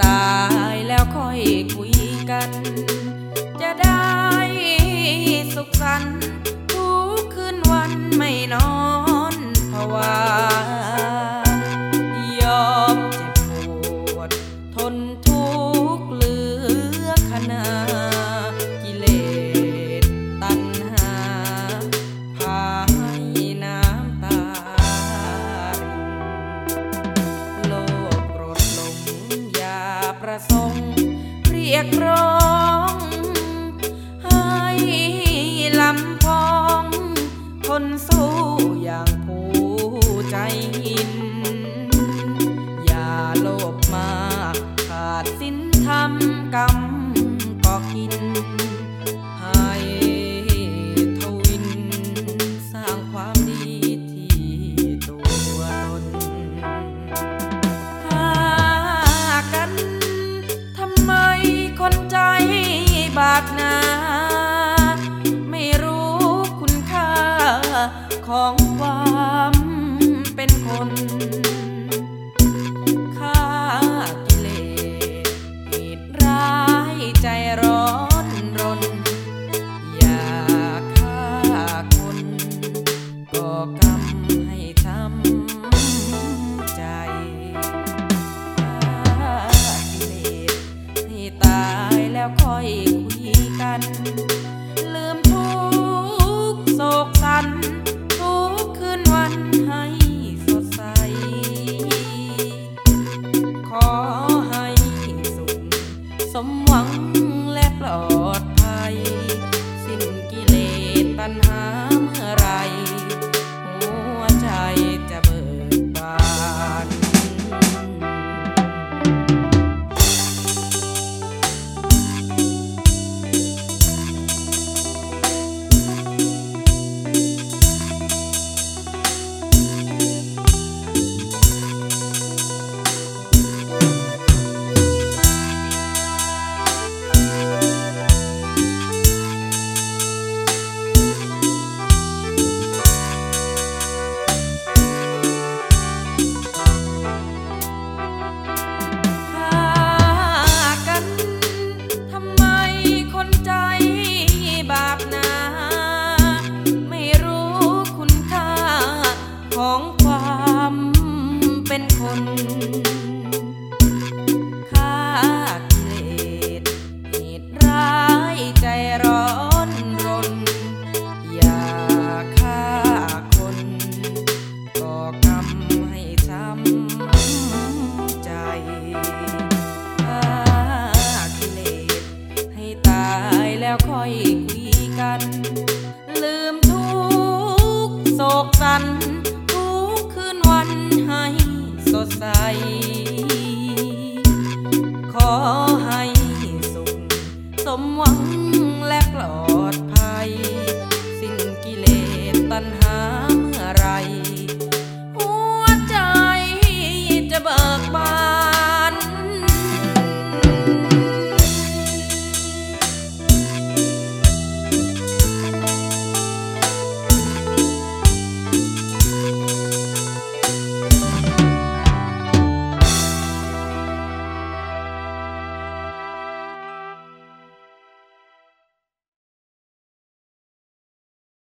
ตา าประสงค์เรียกร้อง ของความเป็นคนฆ่ากิเลสเหตุร้ายใจร้อนรน อย่าฆ่าคนก่อกรรมให้ช้ำใจฆ่ากิเลสให้ตายแล้วค่อยคุยกัน ลืมทุกโศกสัน สดใสขอให้สุขสมหวังและปลอดภัย แล้วค่อยคุยกัน ลืมทุกโศกสัน ทุกคืนวันให้สดใส ขอให้สุข สมหวังและปลอด